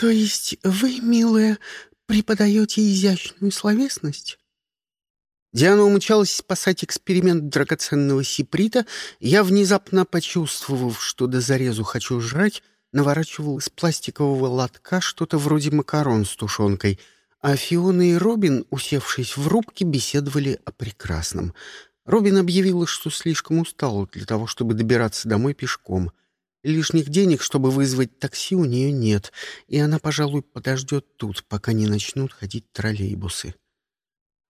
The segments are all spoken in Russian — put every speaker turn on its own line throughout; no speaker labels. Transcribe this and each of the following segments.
То есть вы, милая, преподаете изящную словесность? Диана умчалась спасать эксперимент драгоценного сиприта. Я, внезапно почувствовав, что до зарезу хочу жрать, наворачивал из пластикового лотка что-то вроде макарон с тушенкой, а Фиона и Робин, усевшись в рубке, беседовали о прекрасном. Робин объявила, что слишком устала для того, чтобы добираться домой пешком. Лишних денег, чтобы вызвать такси, у нее нет, и она, пожалуй, подождет тут, пока не начнут ходить троллейбусы.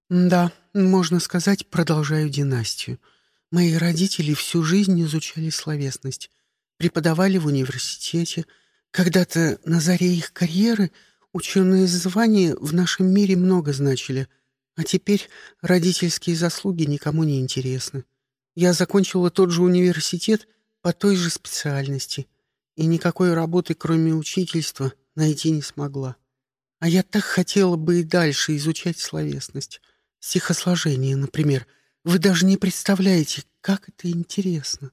Да, можно сказать, продолжаю династию. Мои родители всю жизнь изучали словесность, преподавали в университете. Когда-то на заре их карьеры ученые звания в нашем мире много значили, а теперь родительские заслуги никому не интересны. Я закончила тот же университет по той же специальности, и никакой работы, кроме учительства, найти не смогла. А я так хотела бы и дальше изучать словесность. Стихосложение, например. Вы даже не представляете, как это интересно.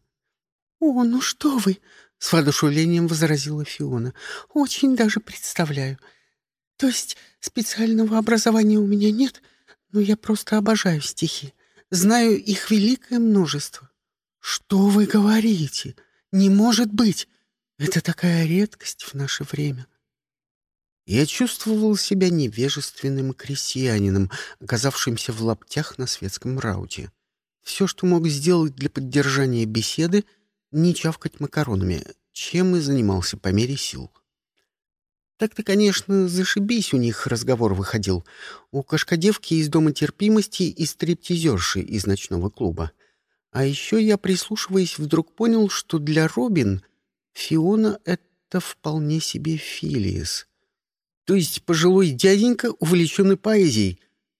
«О, ну что вы!» — с воодушевлением возразила Фиона. «Очень даже представляю. То есть специального образования у меня нет, но я просто обожаю стихи. Знаю их великое множество». «Что вы говорите? Не может быть! Это такая редкость в наше время. Я чувствовал себя невежественным крестьянином, оказавшимся в лаптях на светском рауте. Все, что мог сделать для поддержания беседы, не чавкать макаронами, чем и занимался по мере сил. Так-то, конечно, зашибись у них разговор выходил. У кошкодевки из Дома терпимости и стриптизерши из ночного клуба. А еще я, прислушиваясь, вдруг понял, что для Робин Фиона — это вполне себе Филиес — то есть пожилой дяденька, увлеченный поэзией.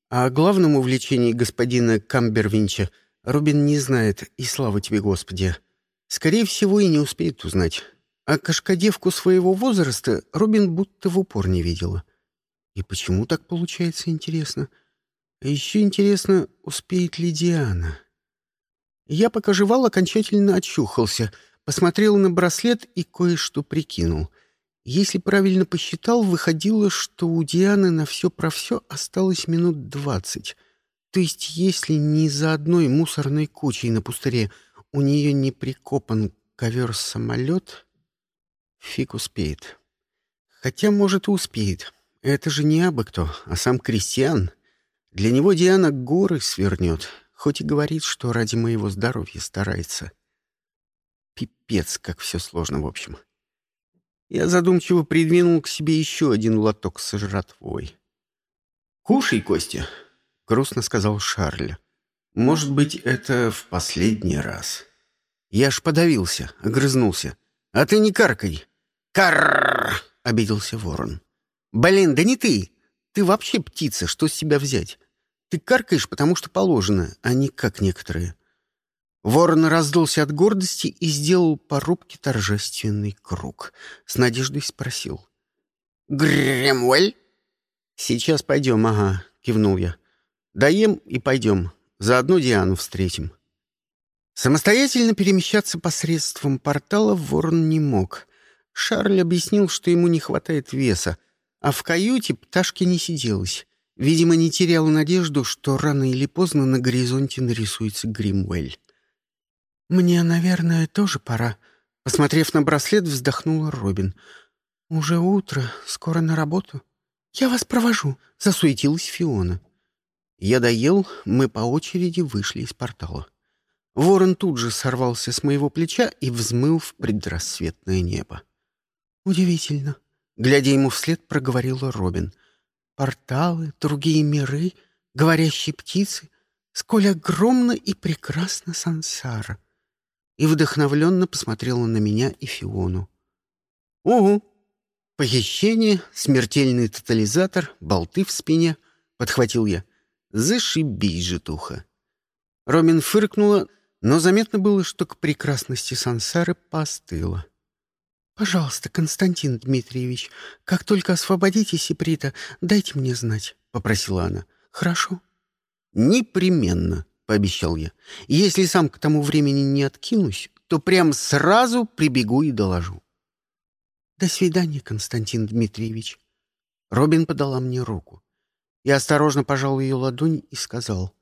А о главном увлечении господина Камбервинча Робин не знает, и слава тебе, Господи. Скорее всего, и не успеет узнать. А кошкодевку своего возраста Робин будто в упор не видела. И почему так получается, интересно? А еще интересно, успеет ли Диана? Я, пока жевал, окончательно очухался, посмотрел на браслет и кое-что прикинул — если правильно посчитал, выходило, что у Дианы на все про все осталось минут двадцать. То есть, если ни за одной мусорной кучей на пустыре у нее не прикопан ковер-самолет, фиг успеет. Хотя, может, и успеет. Это же не абы кто, а сам Кристиан. Для него Диана горы свернет, хоть и говорит, что ради моего здоровья старается. Пипец, как все сложно, в общем. — я задумчиво придвинул к себе еще один лоток с жратвой. «Кушай, Костя», — грустно сказал Шарль. «Может быть, это в последний раз». Я аж подавился, огрызнулся. «А ты не каркай!» «Карррр!» — обиделся ворон. «Блин, да не ты! Ты вообще птица, что с себя взять? Ты каркаешь, потому что положено, а не как некоторые». Ворон раздулся от гордости и сделал по рубке торжественный круг. С надеждой спросил. «Гремуэль?» «Сейчас пойдем, ага», — кивнул я. «Доем и пойдем. Заодно Диану встретим». Самостоятельно перемещаться посредством портала ворон не мог. Шарль объяснил, что ему не хватает веса, а в каюте пташки не сиделось. Видимо, не терял надежду, что рано или поздно на горизонте нарисуется Гримуэль. «Мне, наверное, тоже пора». Посмотрев на браслет, вздохнула Робин. «Уже утро, скоро на работу». «Я вас провожу», — засуетилась Фиона. Я доел, мы по очереди вышли из портала. Ворон тут же сорвался с моего плеча и взмыл в предрассветное небо. «Удивительно», — глядя ему вслед, проговорила Робин. «Порталы, другие миры, говорящие птицы, сколь огромно и прекрасно сансара» и вдохновленно посмотрела на меня и Фиону. «Угу! Похищение, смертельный тотализатор, болты в спине», — подхватил я. «Зашибись, житуха!» Ромин фыркнула, но заметно было, что к прекрасности сансары постыла. «Пожалуйста, Константин Дмитриевич, как только освободите Сиприта, дайте мне знать», — попросила она. «Хорошо?» «Непременно», пообещал я. «Если сам к тому времени не откинусь, то прям сразу прибегу и доложу». До свидания, Константин Дмитриевич. Робин подала мне руку. Я осторожно пожал ее ладонь и сказал.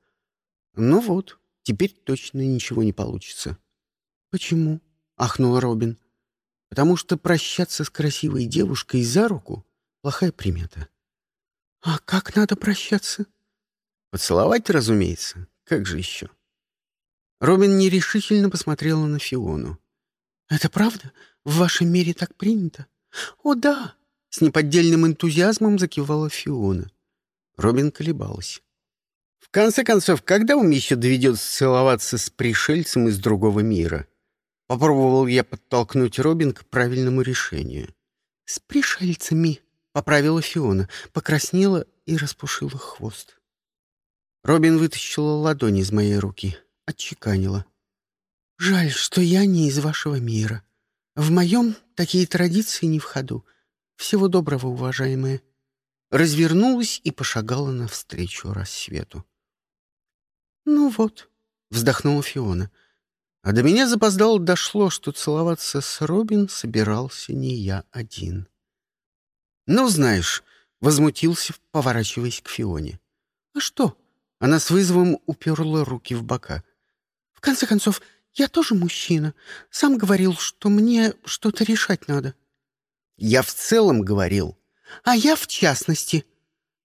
«Ну вот, теперь точно ничего не получится». «Почему?» — ахнула Робин. «Потому что прощаться с красивой девушкой за руку — плохая примета». «А как надо прощаться?» «Поцеловать, разумеется. Как же еще?» Робин нерешительно посмотрела на Фиону. «Это правда? В вашем мире так принято?» «О, да!» — с неподдельным энтузиазмом закивала Фиона. Робин колебалась. «В конце концов, когда вам еще доведется целоваться с пришельцем из другого мира?» Попробовал я подтолкнуть Робин к правильному решению. «С пришельцами», — поправила Фиона, покраснела и распушила хвост. Робин вытащила ладонь из моей руки, отчеканила. «Жаль, что я не из вашего мира. В моем такие традиции не в ходу. Всего доброго, уважаемые». Развернулась и пошагала навстречу рассвету. «Ну вот», — вздохнула Фиона, — а до меня запоздало дошло, что целоваться с Робин собирался не я один. «Ну, знаешь», — возмутился, поворачиваясь к Фионе. «А что?» — она с вызовом уперла руки в бока. «В конце концов, я тоже мужчина. Сам говорил, что мне что-то решать надо». «Я в целом говорил». «А я в частности».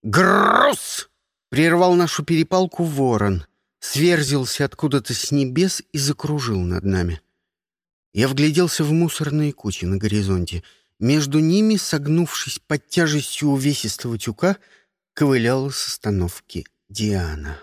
«Гросс!» — прервал нашу перепалку ворон сверзился откуда-то с небес и закружил над нами. Я вгляделся в мусорные кучи на горизонте. Между ними, согнувшись под тяжестью увесистого тюка, ковыляла с остановки Диана.